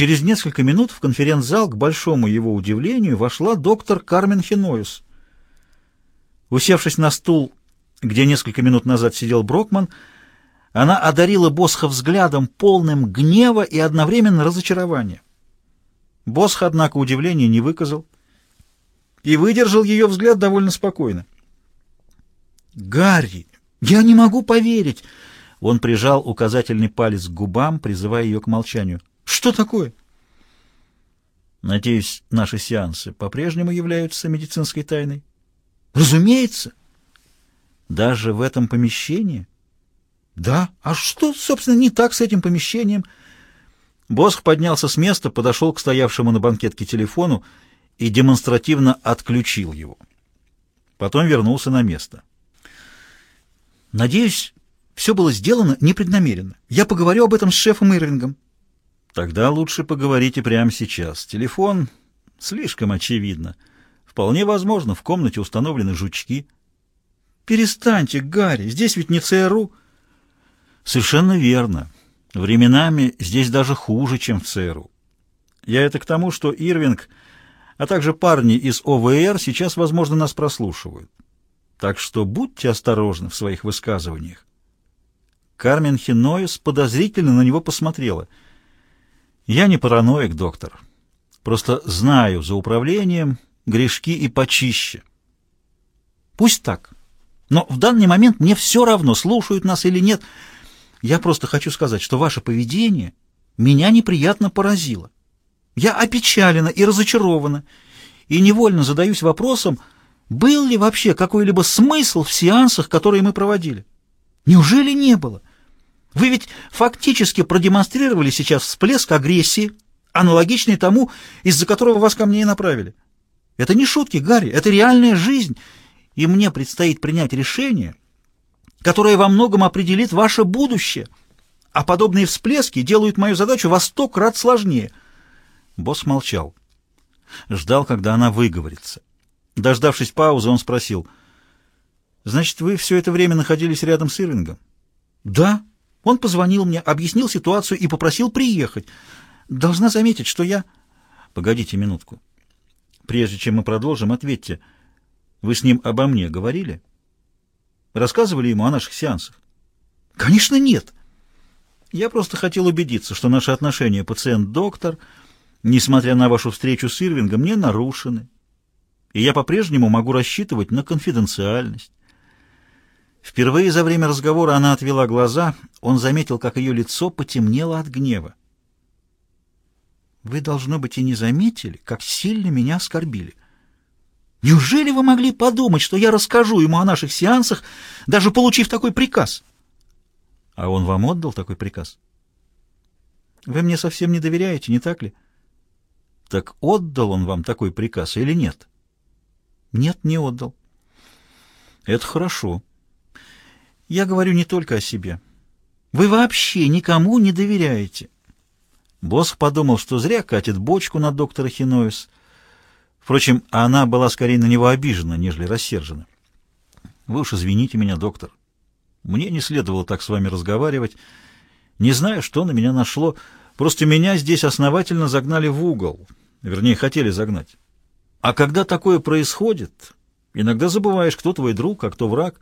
Через несколько минут в конференц-зал, к большому его удивлению, вошла доктор Кармен Хиноюс. Усевшись на стул, где несколько минут назад сидел Брокман, она одарила Босха взглядом, полным гнева и одновременно разочарования. Босх, однако, удивления не выказал и выдержал ее взгляд довольно спокойно. «Гарри, я не могу поверить!» Он прижал указательный палец к губам, призывая ее к молчанию. «Что такое?» «Надеюсь, наши сеансы по-прежнему являются медицинской тайной?» «Разумеется!» «Даже в этом помещении?» «Да. А что, собственно, не так с этим помещением?» Босх поднялся с места, подошел к стоявшему на банкетке телефону и демонстративно отключил его. Потом вернулся на место. «Надеюсь, все было сделано непреднамеренно. Я поговорю об этом с шефом Ирвингом». «Тогда лучше поговорите прямо сейчас. Телефон слишком очевидно. Вполне возможно, в комнате установлены жучки». «Перестаньте, Гарри, здесь ведь не ЦРУ». «Совершенно верно. Временами здесь даже хуже, чем в ЦРУ. Я это к тому, что Ирвинг, а также парни из ОВР сейчас, возможно, нас прослушивают. Так что будьте осторожны в своих высказываниях. Кармен Хиноис подозрительно на него посмотрела. «Я не параноик, доктор. Просто знаю за управлением грешки и почище». «Пусть так. Но в данный момент мне все равно, слушают нас или нет. Я просто хочу сказать, что ваше поведение меня неприятно поразило. Я опечалена и разочарована, и невольно задаюсь вопросом, был ли вообще какой-либо смысл в сеансах, которые мы проводили? Неужели не было? Вы ведь фактически продемонстрировали сейчас всплеск агрессии, аналогичный тому, из-за которого вас ко мне и направили. Это не шутки, Гарри, это реальная жизнь, и мне предстоит принять решение, которое во многом определит ваше будущее, а подобные всплески делают мою задачу во сто крат сложнее. Босс молчал. Ждал, когда она выговорится. Дождавшись паузы, он спросил, «Значит, вы все это время находились рядом с Ирвингом?» «Да. Он позвонил мне, объяснил ситуацию и попросил приехать. Должна заметить, что я...» «Погодите минутку. Прежде чем мы продолжим, ответьте. Вы с ним обо мне говорили? Рассказывали ему о наших сеансах?» «Конечно, нет. Я просто хотел убедиться, что наши отношения пациент-доктор, несмотря на вашу встречу с Ирвингом, не нарушены, и я по-прежнему могу рассчитывать на конфиденциальность. Впервые за время разговора она отвела глаза, он заметил, как ее лицо потемнело от гнева. «Вы, должно быть, и не заметили, как сильно меня оскорбили. Неужели вы могли подумать, что я расскажу ему о наших сеансах, даже получив такой приказ?» «А он вам отдал такой приказ?» «Вы мне совсем не доверяете, не так ли?» «Так отдал он вам такой приказ или нет?» Нет, не отдал. Это хорошо. Я говорю не только о себе. Вы вообще никому не доверяете. Босх подумал, что зря катит бочку на доктора Хиноис. Впрочем, она была скорее на него обижена, нежели рассержена. Вы уж извините меня, доктор. Мне не следовало так с вами разговаривать. Не знаю, что на меня нашло. Просто меня здесь основательно загнали в угол. Вернее, хотели загнать. А когда такое происходит, иногда забываешь, кто твой друг, а кто враг.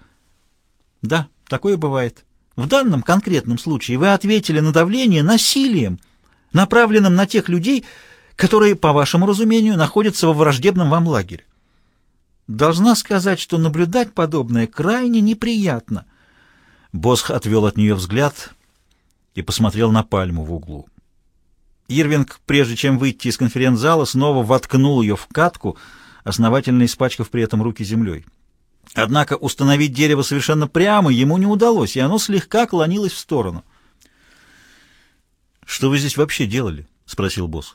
Да, такое бывает. В данном конкретном случае вы ответили на давление насилием, направленным на тех людей, которые, по вашему разумению, находятся во враждебном вам лагере. Должна сказать, что наблюдать подобное крайне неприятно. Босх отвел от нее взгляд и посмотрел на пальму в углу. Ирвинг, прежде чем выйти из конференц-зала, снова воткнул ее в катку, основательно испачкав при этом руки землей. Однако установить дерево совершенно прямо ему не удалось, и оно слегка клонилось в сторону. «Что вы здесь вообще делали?» — спросил босс.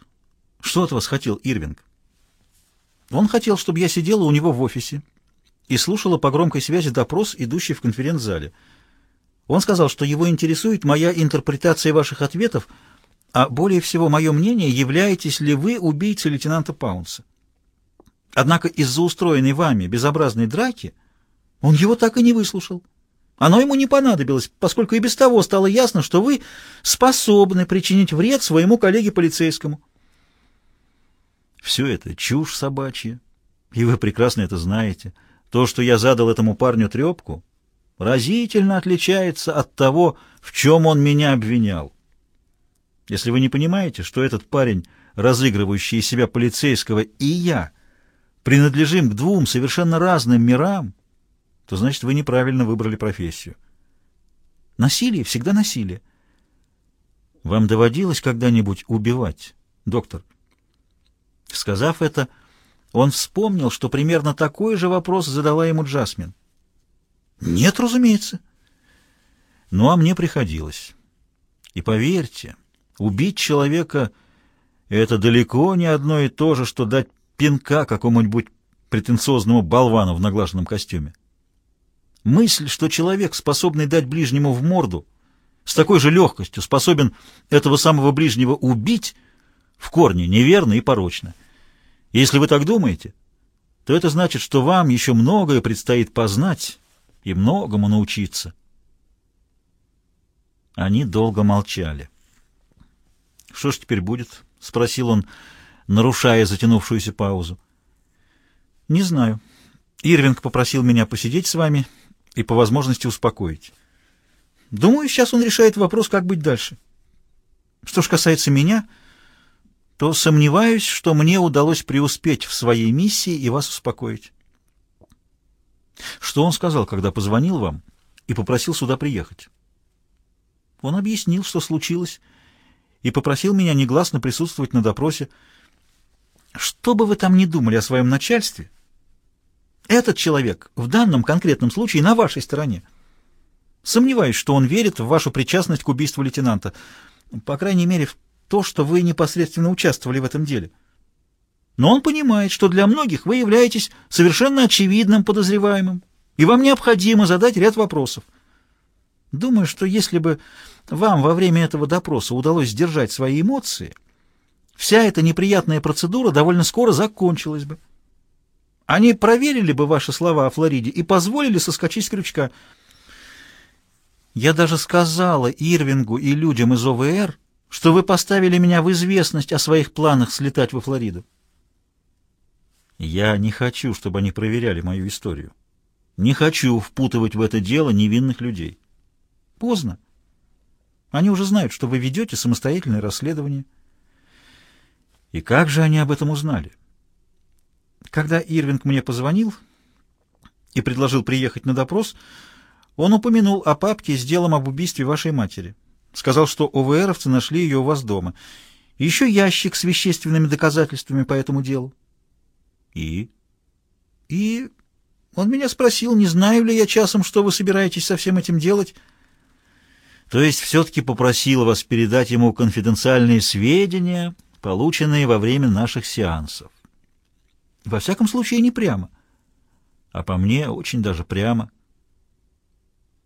«Что от вас хотел Ирвинг?» «Он хотел, чтобы я сидела у него в офисе и слушала по громкой связи допрос, идущий в конференц-зале. Он сказал, что его интересует моя интерпретация ваших ответов — а более всего мое мнение, являетесь ли вы убийцей лейтенанта Паунса. Однако из-за устроенной вами безобразной драки он его так и не выслушал, Оно ему не понадобилось, поскольку и без того стало ясно, что вы способны причинить вред своему коллеге полицейскому. Все это чушь собачья, и вы прекрасно это знаете. То, что я задал этому парню трепку, разительно отличается от того, в чем он меня обвинял. Если вы не понимаете, что этот парень, разыгрывающий из себя полицейского, и я принадлежим к двум совершенно разным мирам, то значит, вы неправильно выбрали профессию. Насилие всегда насилие. Вам доводилось когда-нибудь убивать, доктор? Сказав это, он вспомнил, что примерно такой же вопрос задала ему Джасмин. Нет, разумеется. Ну, а мне приходилось. И поверьте, убить человека — это далеко не одно и то же, что дать пинка какому-нибудь претенциозному болвану в наглаженном костюме. Мысль, что человек, способный дать ближнему в морду, с такой же легкостью способен этого самого ближнего убить, в корне неверно и порочно. И если вы так думаете, то это значит, что вам еще многое предстоит познать и многому научиться. Они долго молчали. «Что ж теперь будет?» — спросил он, нарушая затянувшуюся паузу. «Не знаю. Ирвинг попросил меня посидеть с вами и по возможности успокоить. Думаю, сейчас он решает вопрос, как быть дальше. Что ж касается меня, то сомневаюсь, что мне удалось преуспеть в своей миссии и вас успокоить. Что он сказал, когда позвонил вам и попросил сюда приехать? Он объяснил, что случилось, и попросил меня негласно присутствовать на допросе. Что бы вы там ни думали о своем начальстве, этот человек в данном конкретном случае на вашей стороне. Сомневаюсь, что он верит в вашу причастность к убийству лейтенанта. По крайней мере, в то, что вы непосредственно участвовали в этом деле. Но он понимает, что для многих вы являетесь совершенно очевидным подозреваемым, и вам необходимо задать ряд вопросов. Думаю, что если бы вам во время этого допроса удалось сдержать свои эмоции, вся эта неприятная процедура довольно скоро закончилась бы. Они проверили бы ваши слова о Флориде и позволили соскочить с крючка. Я даже сказала Ирвингу и людям из ОВР, что вы поставили меня в известность о своих планах слетать во Флориду. Я не хочу, чтобы они проверяли мою историю. Не хочу впутывать в это дело невинных людей. Поздно. Они уже знают, что вы ведете самостоятельное расследование. И как же они об этом узнали? Когда Ирвинг мне позвонил и предложил приехать на допрос, он упомянул о папке с делом об убийстве вашей матери. Сказал, что ОВРовцы нашли ее у вас дома. Еще ящик с вещественными доказательствами по этому делу. И? И он меня спросил, не знаю ли я часом, что вы собираетесь со всем этим делать. То есть все-таки попросил вас передать ему конфиденциальные сведения, полученные во время наших сеансов. Во всяком случае, не прямо. А по мне, очень даже прямо.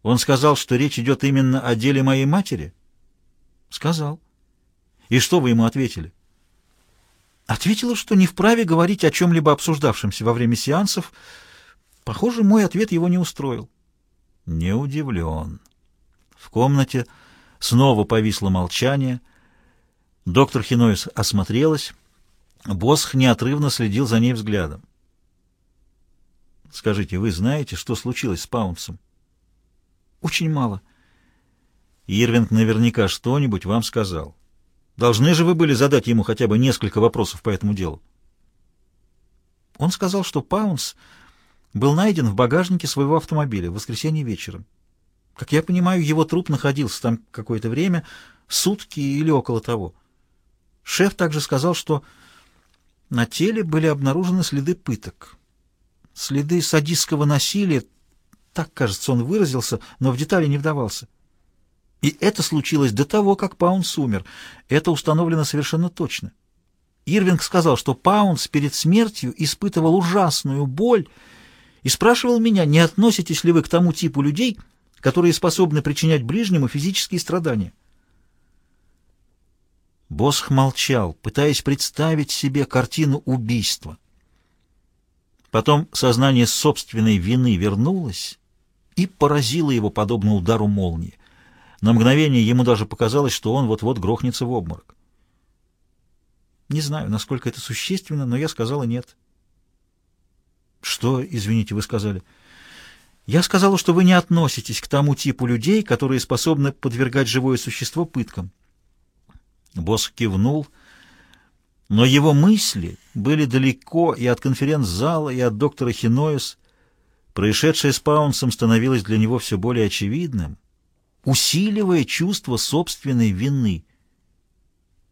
Он сказал, что речь идет именно о деле моей матери? Сказал. И что вы ему ответили? Ответила, что не вправе говорить о чем-либо обсуждавшемся во время сеансов. Похоже, мой ответ его не устроил. Не удивлен. В комнате снова повисло молчание. Доктор Хинойс осмотрелась. Босх неотрывно следил за ней взглядом. «Скажите, вы знаете, что случилось с Паунсом?» «Очень мало». Ирвинг наверняка что-нибудь вам сказал. Должны же вы были задать ему хотя бы несколько вопросов по этому делу. Он сказал, что Паунс был найден в багажнике своего автомобиля в воскресенье вечером. Как я понимаю, его труп находился там какое-то время, сутки или около того. Шеф также сказал, что на теле были обнаружены следы пыток. Следы садистского насилия, так, кажется, он выразился, но в детали не вдавался. И это случилось до того, как Паунс умер. Это установлено совершенно точно. Ирвинг сказал, что Паунс перед смертью испытывал ужасную боль и спрашивал меня, не относитесь ли вы к тому типу людей, которые способны причинять ближнему физические страдания. Босх молчал, пытаясь представить себе картину убийства. Потом сознание собственной вины вернулось, и поразила его подобно удару молнии. На мгновение ему даже показалось, что он вот-вот грохнется в обморок. Не знаю, насколько это существенно, но я сказала нет. Что, извините, вы сказали? Я сказала, что вы не относитесь к тому типу людей, которые способны подвергать живое существо пыткам. Босс кивнул, но его мысли были далеко и от конференц-зала, и от доктора Хиноис. Происшедшее с Паунсом становилось для него все более очевидным, усиливая чувство собственной вины.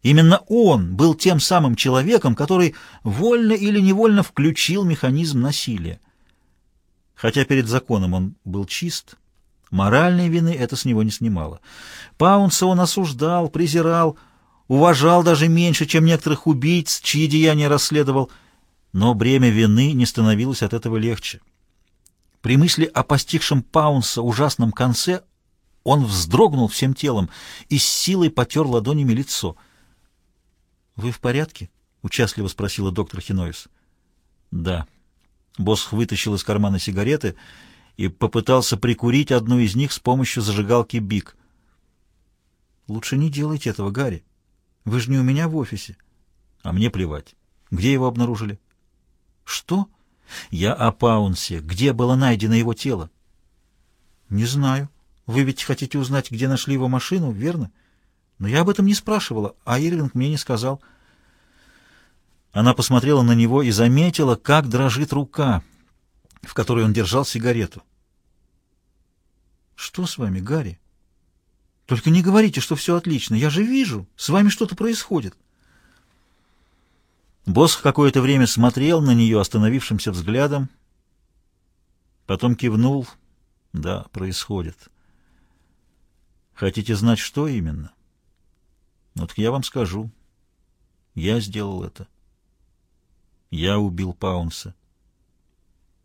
Именно он был тем самым человеком, который вольно или невольно включил механизм насилия. Хотя перед законом он был чист, моральной вины это с него не снимало. Паунса он осуждал, презирал, уважал даже меньше, чем некоторых убийц, чьи деяния расследовал, но бремя вины не становилось от этого легче. При мысли о постигшем Паунса ужасном конце он вздрогнул всем телом и с силой потер ладонями лицо. «Вы в порядке?» — участливо спросила доктор Хиноис. «Да». Босх вытащил из кармана сигареты и попытался прикурить одну из них с помощью зажигалки «Бик». «Лучше не делайте этого, Гарри. Вы же не у меня в офисе». «А мне плевать. Где его обнаружили?» «Что?» Я о Паунсе. Где было найдено его тело? Не знаю. Вы ведь хотите узнать, где нашли его машину, верно? Но я об этом не спрашивала, а Ирвинг мне не сказал. Она посмотрела на него и заметила, как дрожит рука, в которой он держал сигарету. Что с вами, Гарри? Только не говорите, что все отлично. Я же вижу, с вами что-то происходит. Босх какое-то время смотрел на нее остановившимся взглядом, потом кивнул. Да, происходит. Хотите знать, что именно? Вот я вам скажу. Я сделал это. Я убил Паунса.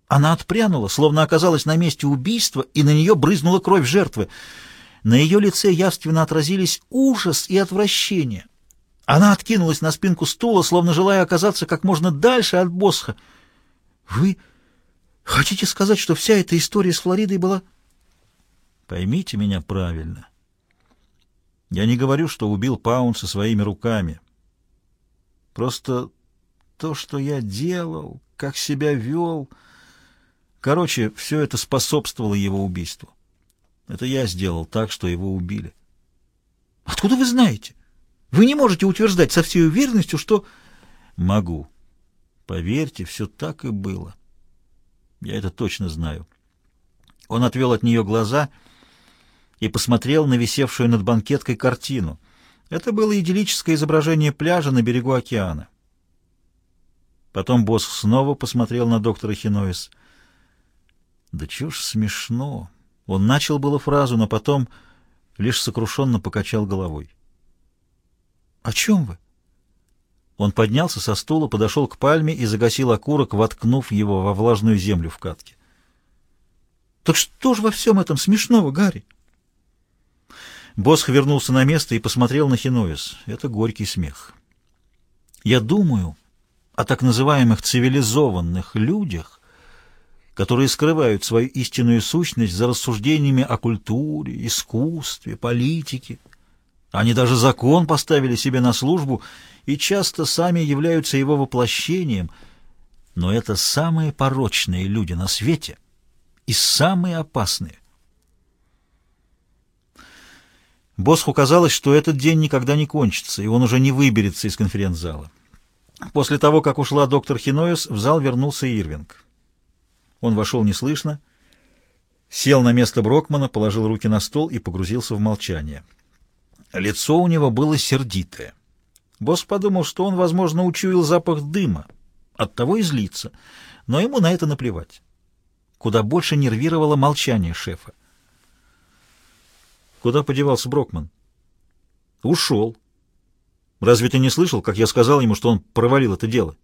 Она отпрянула, словно оказалась на месте убийства, и на нее брызнула кровь жертвы. На ее лице явственно отразились ужас и отвращение. Она откинулась на спинку стула, словно желая оказаться как можно дальше от Босха. «Вы хотите сказать, что вся эта история с Флоридой была...» «Поймите меня правильно. Я не говорю, что убил Паунса своими руками. Просто то, что я делал, как себя вел... Короче, все это способствовало его убийству. Это я сделал так, что его убили». «Откуда вы знаете?» Вы не можете утверждать со всей уверенностью, что... Могу. Поверьте, все так и было. Я это точно знаю. Он отвел от нее глаза и посмотрел на висевшую над банкеткой картину. Это было идиллическое изображение пляжа на берегу океана. Потом босс снова посмотрел на доктора Хиноис. Да чушь смешно. Он начал было фразу, но потом лишь сокрушенно покачал головой. «О чем вы?» Он поднялся со стула, подошел к пальме и загасил окурок, воткнув его во влажную землю в катке. «Так что же во всем этом смешного, Гарри?» Босх вернулся на место и посмотрел на Хиноис. Это горький смех. «Я думаю о так называемых цивилизованных людях, которые скрывают свою истинную сущность за рассуждениями о культуре, искусстве, политике». Они даже закон поставили себе на службу и часто сами являются его воплощением, но это самые порочные люди на свете и самые опасные. Босху казалось, что этот день никогда не кончится, и он уже не выберется из конференц-зала. После того, как ушла доктор Хиноис, в зал вернулся Ирвинг. Он вошел неслышно, сел на место Брокмана, положил руки на стол и погрузился в молчание. Лицо у него было сердитое. Босс подумал, что он, возможно, учуял запах дыма, оттого и злится, но ему на это наплевать. Куда больше нервировало молчание шефа. Куда подевался Брокман? Ушел. Разве ты не слышал, как я сказал ему, что он провалил это дело?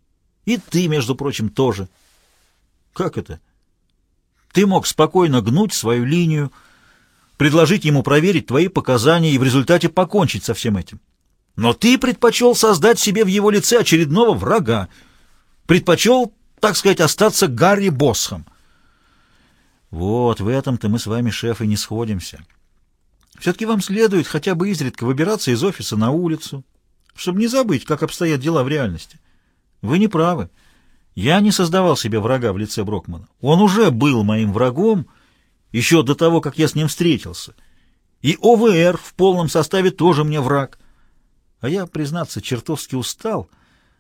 И ты, между прочим, тоже. Как это? Ты мог спокойно гнуть свою линию, предложить ему проверить твои показания и в результате покончить со всем этим. Но ты предпочел создать себе в его лице очередного врага. Предпочел, так сказать, остаться Гарри Босхом. Вот, в этом-то мы с вами, шеф, и не сходимся. Все-таки вам следует хотя бы изредка выбираться из офиса на улицу, чтобы не забыть, как обстоят дела в реальности. Вы не правы. Я не создавал себе врага в лице Брокмана. Он уже был моим врагом еще до того, как я с ним встретился. И ОВР в полном составе тоже мне враг. А я, признаться, чертовски устал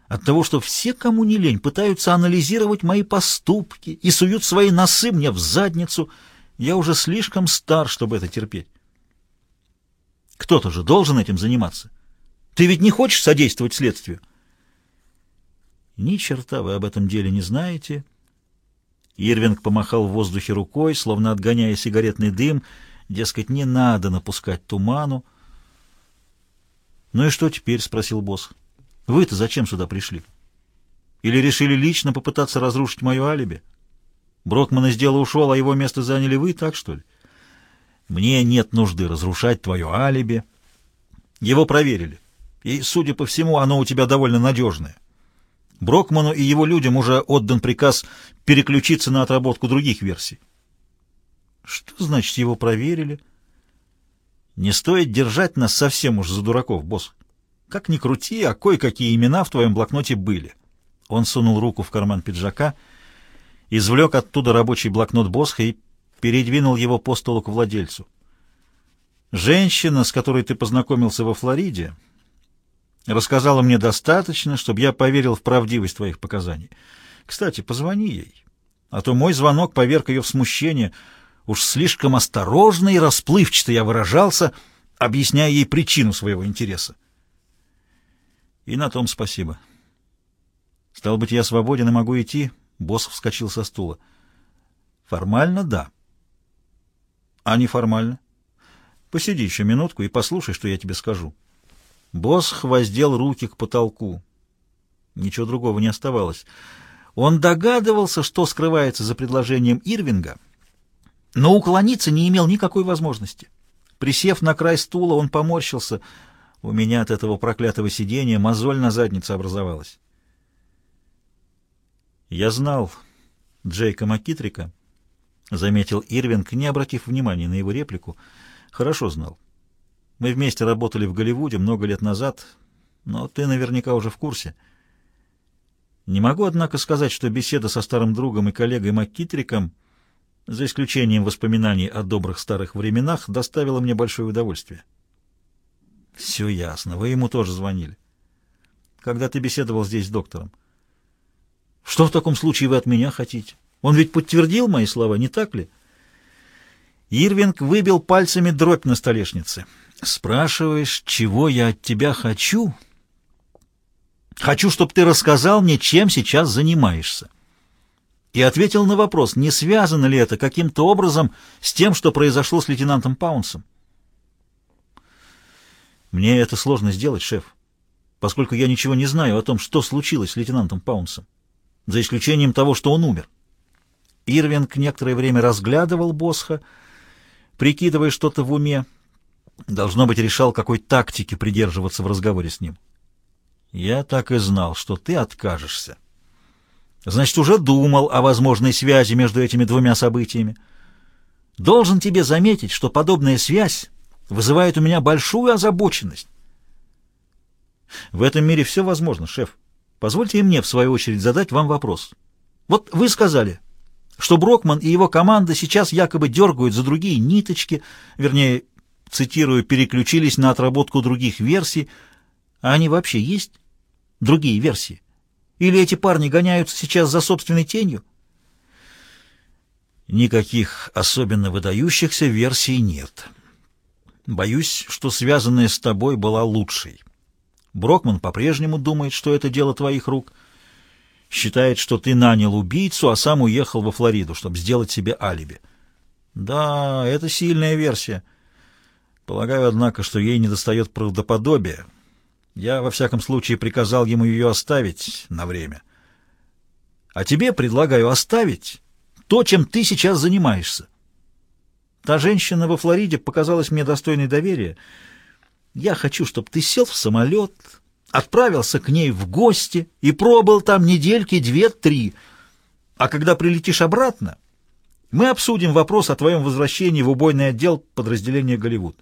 от того, что все, кому не лень, пытаются анализировать мои поступки и суют свои носы мне в задницу. Я уже слишком стар, чтобы это терпеть. Кто-то же должен этим заниматься. Ты ведь не хочешь содействовать следствию? Ни черта вы об этом деле не знаете. Ирвинг помахал в воздухе рукой, словно отгоняя сигаретный дым. Дескать, не надо напускать туману. «Ну и что теперь?» — спросил босс. «Вы-то зачем сюда пришли? Или решили лично попытаться разрушить мое алиби? Брокман из дела ушел, а его место заняли вы, так что ли? Мне нет нужды разрушать твое алиби. Его проверили, и, судя по всему, оно у тебя довольно надежное. Брокману и его людям уже отдан приказ переключиться на отработку других версий. Что значит его проверили? Не стоит держать нас совсем уж за дураков, босс. Как ни крути, а кое-какие имена в твоем блокноте были. Он сунул руку в карман пиджака, извлек оттуда рабочий блокнот Босха и передвинул его по столу к владельцу. Женщина, с которой ты познакомился во Флориде, рассказала мне достаточно, чтобы я поверил в правдивость твоих показаний. Кстати, позвони ей, а то мой звонок поверг ее в смущение. Уж слишком осторожно и расплывчато я выражался, объясняя ей причину своего интереса. И на том спасибо. Стал быть, я свободен и могу идти? Босс вскочил со стула. Формально — да. А неформально? Посиди еще минутку и послушай, что я тебе скажу. Босх воздел руки к потолку. Ничего другого не оставалось. Он догадывался, что скрывается за предложением Ирвинга, но уклониться не имел никакой возможности. Присев на край стула, он поморщился. У меня от этого проклятого сидения мозоль на заднице образовалась. Я знал Джейка Макитрика, — заметил Ирвинг, не обратив внимания на его реплику. «Хорошо знал. Мы вместе работали в Голливуде много лет назад, но ты наверняка уже в курсе. Не могу, однако, сказать, что беседа со старым другом и коллегой Маккитриком, за исключением воспоминаний о добрых старых временах, доставила мне большое удовольствие». «Все ясно. Вы ему тоже звонили. Когда ты беседовал здесь с доктором?» «Что в таком случае вы от меня хотите?» Он ведь подтвердил мои слова, не так ли? Ирвинг выбил пальцами дробь на столешнице. «Спрашиваешь, чего я от тебя хочу?» «Хочу, чтобы ты рассказал мне, чем сейчас занимаешься». И ответил на вопрос, не связано ли это каким-то образом с тем, что произошло с лейтенантом Паунсом. «Мне это сложно сделать, шеф, поскольку я ничего не знаю о том, что случилось с лейтенантом Паунсом, за исключением того, что он умер». Ирвинг некоторое время разглядывал Босха, прикидывая что-то в уме. Должно быть, решал, какой тактики придерживаться в разговоре с ним. «Я так и знал, что ты откажешься. Значит, уже думал о возможной связи между этими двумя событиями. Должен тебе заметить, что подобная связь вызывает у меня большую озабоченность. В этом мире все возможно, шеф. Позвольте и мне, в свою очередь, задать вам вопрос. Вот вы сказали, что Брокман и его команда сейчас якобы дергают за другие ниточки, вернее, цитирую, переключились на отработку других версий. А они вообще есть? Другие версии? Или эти парни гоняются сейчас за собственной тенью? Никаких особенно выдающихся версий нет. Боюсь, что связанная с тобой была лучшей. Брокман по-прежнему думает, что это дело твоих рук — Считает, что ты нанял убийцу, а сам уехал во Флориду, чтобы сделать себе алиби. Да, это сильная версия. Полагаю, однако, что ей недостает правдоподобия. Я, во всяком случае, приказал ему ее оставить на время. А тебе предлагаю оставить то, чем ты сейчас занимаешься. Та женщина во Флориде показалась мне достойной доверия. Я хочу, чтобы ты сел в самолет, отправился к ней в гости и пробыл там недельки две-три. А когда прилетишь обратно, Мы обсудим вопрос о твоем возвращении в убойный отдел подразделения «Голливуд».